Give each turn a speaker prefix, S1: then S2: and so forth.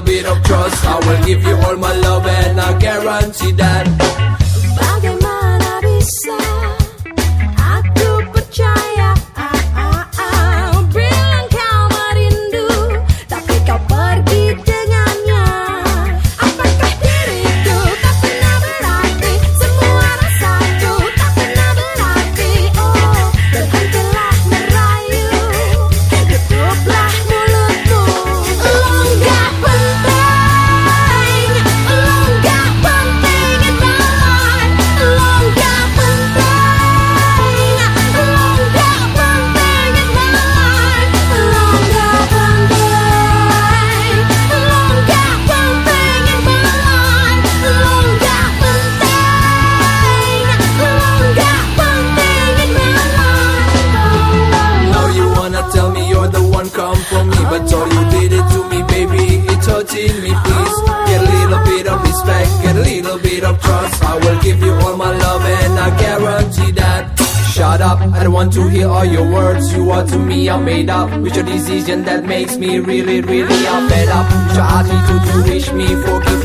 S1: little bit of trust. I will give you all my love and I guarantee that. One come for me But all you did it to me baby. It's hurting me please. Get a little bit of respect Get a little bit of trust. I will give you all my love And I guarantee that. Shut up, I don't want to hear all your words. You are to me, I'm made up With your decision that makes me really, really I'm fed up. You to, to reach me Forgive